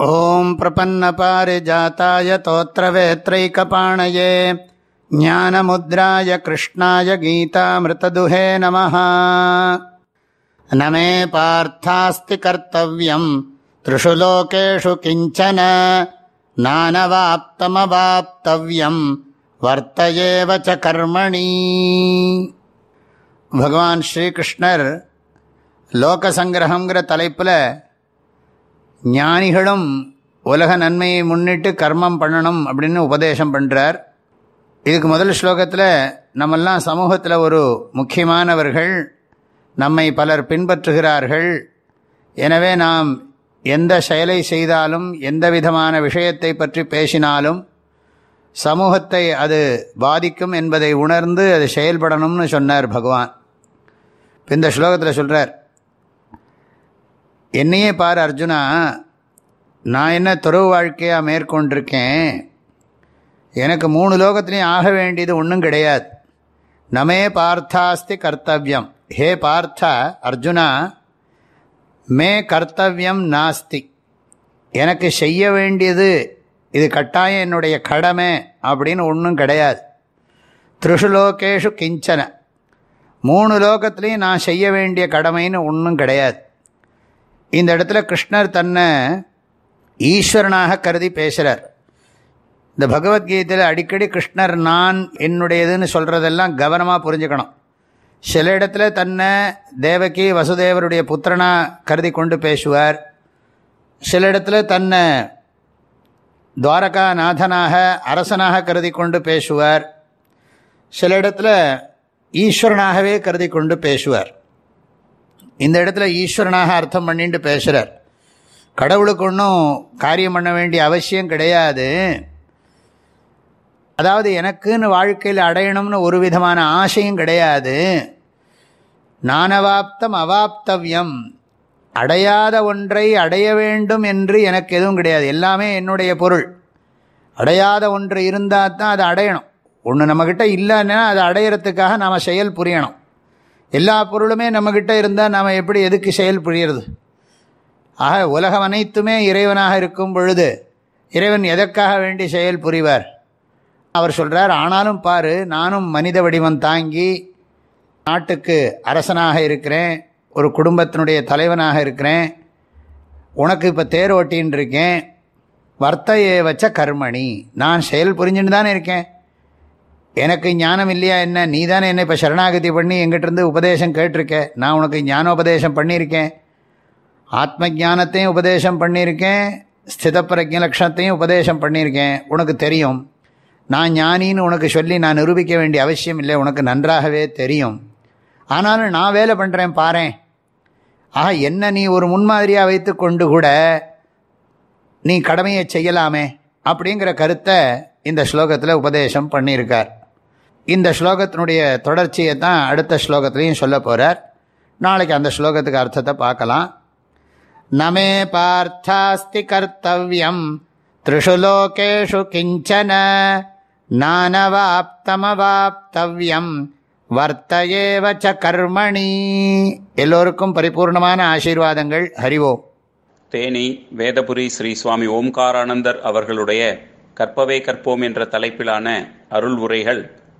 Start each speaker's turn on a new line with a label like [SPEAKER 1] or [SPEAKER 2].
[SPEAKER 1] ॐ प्रपन्नपारिजाताय तोत्रवेत्रैकपाणये ज्ञानमुद्राय कृष्णाय गीतामृतदुहे नमः न मे पार्थास्ति कर्तव्यम् त्रिषु लोकेषु किञ्चन नानवाप्तमवाप्तव्यम् वर्त एव च कर्मणि பகவான் ஸ்ரீகிருஷ்ணர் லோகசங்கிரகங்கிற தலைப்பில் ஞானிகளும் உலக நன்மையை முன்னிட்டு கர்மம் பண்ணணும் அப்படின்னு உபதேசம் பண்ணுறார் இதுக்கு முதல் ஸ்லோகத்தில் நம்மெல்லாம் சமூகத்தில் ஒரு முக்கியமானவர்கள் நம்மை பலர் பின்பற்றுகிறார்கள். எனவே நாம் எந்த செயலை செய்தாலும் எந்த விதமான விஷயத்தை பற்றி பேசினாலும் சமூகத்தை அது பாதிக்கும் என்பதை உணர்ந்து அது செயல்படணும்னு சொன்னார் பகவான். இந்த ஸ்லோகத்தில் சொல்கிறார் என்னையே பார் அர்ஜுனா நான் என்ன துறவு வாழ்க்கையாக மேற்கொண்டிருக்கேன்? எனக்கு மூணு லோகத்துலேயும் ஆக வேண்டியது ஒன்றும் கிடையாது. நமே பார்த்தாஸ்தி கர்த்தவியம். ஹே பார்த்தா அர்ஜுனா மே கர்த்தவியம் நாஸ்தி. எனக்கு செய்ய வேண்டியது இது கட்டாயம் என்னுடைய கடமை அப்படின்னு ஒன்றும் கிடையாது. திருஷுலோகேஷு கிஞ்சன. மூணு லோகத்துலேயும் நான் செய்ய வேண்டிய கடமைன்னு ஒன்றும் கிடையாது. இந்த இடத்துல கிருஷ்ணர் தன்னை ஈஸ்வரனாக கருதி பேசுகிறார் இந்த பகவத்கீதையில் அடிக்கடி கிருஷ்ணர் நான் என்னுடையதுன்னு சொல்கிறதெல்லாம் கவனமாக புரிஞ்சுக்கணும். சில இடத்துல தன்னை தேவகி வசுதேவருடைய புத்திரனாக கருதி கொண்டு பேசுவார். சில இடத்துல தன்னை துவாரகா நாதனாக அரசனாக கருதி கொண்டு பேசுவார். சில இடத்துல ஈஸ்வரனாகவே கருதி கொண்டு பேசுவார். இந்த இடத்துல ஈஸ்வரனாக அர்த்தம் பண்ணிட்டு பேசுகிறார் கடவுளுக்கு ஒன்றும் காரியம் பண்ண வேண்டிய அவசியம் கிடையாது. அதாவது எனக்குன்னு வாழ்க்கையில் அடையணும்னு ஒரு விதமான ஆசையும் கிடையாது. நானவாப்தம் அவாப்தவ்யம். அடையாத ஒன்றை அடைய வேண்டும் என்று எனக்கு எதுவும் கிடையாது. எல்லாமே என்னுடைய பொருள். அடையாத ஒன்று இருந்தால் தான் அதை அடையணும். ஒன்று நம்மக்கிட்ட இல்லைன்னா அதை அடையிறதுக்காக நாம் செயல் புரியணும். எல்லா பொருளுமே நம்மக்கிட்ட இருந்தால் நாம் எப்படி எதுக்கு செயல் புரியறது? ஆக உலகம் அனைத்துமே இறைவனாக இருக்கும் பொழுது இறைவன் எதற்காக வேண்டி செயல் புரிவார்? அவர் சொல்கிறார் ஆனாலும் பாரு நானும் மனித வடிவம் தாங்கி நாட்டுக்கு அரசனாக இருக்கிறேன் ஒரு குடும்பத்தினுடைய தலைவனாக இருக்கிறேன் உனக்கு இப்போ தேர் ஓட்டின்னு இருக்கேன் வர்த்தையை வச்ச கர்மணி நான் செயல் புரிஞ்சுன்னு தானே இருக்கேன். எனக்கு ஞானம் இல்லையா என்ன? நீ தானே என்னை இப்போ சரணாகதி பண்ணி எங்கிட்டருந்து உபதேசம் கேட்டிருக்க? நான் உனக்கு ஞானோபதேசம் பண்ணியிருக்கேன். ஆத்ம ஜானத்தையும் உபதேசம் பண்ணியிருக்கேன். ஸ்திதப்பிரஜ லட்சணத்தையும் உபதேசம் பண்ணியிருக்கேன். உனக்கு தெரியும். நான் ஞானின்னு உனக்கு சொல்லி நான் நிரூபிக்க வேண்டிய அவசியம் இல்லை. உனக்கு நன்றாகவே தெரியும். ஆனாலும் நான் வேலை பண்ணுறேன் பாறேன் ஆக என்ன நீ ஒரு முன்மாதிரியாக வைத்து கொண்டு கூட நீ கடமையை செய்யலாமே அப்படிங்கிற கருத்தை இந்த ஸ்லோகத்தில் உபதேசம் பண்ணியிருக்கார். இந்த ஸ்லோகத்தினுடைய தொடர்ச்சியை தான் அடுத்த ஸ்லோகத்துலேயும் சொல்ல போகிறார் நாளைக்கு அந்த ஸ்லோகத்துக்கு அர்த்தத்தை பார்க்கலாம். நமே பார்த்தாஸ்தி கர்த்தவியம் த்ரிஷு லோகேஷு கிஞ்சன நானவாப்தமவாப்தவ்யம் வர்த்தயேவச்ச கர்மணி. எல்லோருக்கும் பரிபூர்ணமான ஆசீர்வாதங்கள். ஹரிவோம்
[SPEAKER 2] தேனி வேதபுரி ஸ்ரீ சுவாமி ஓம்காரானந்தர் அவர்களுடைய கற்பவே கற்போம் என்ற தலைப்பிலான அருள் உரைகள்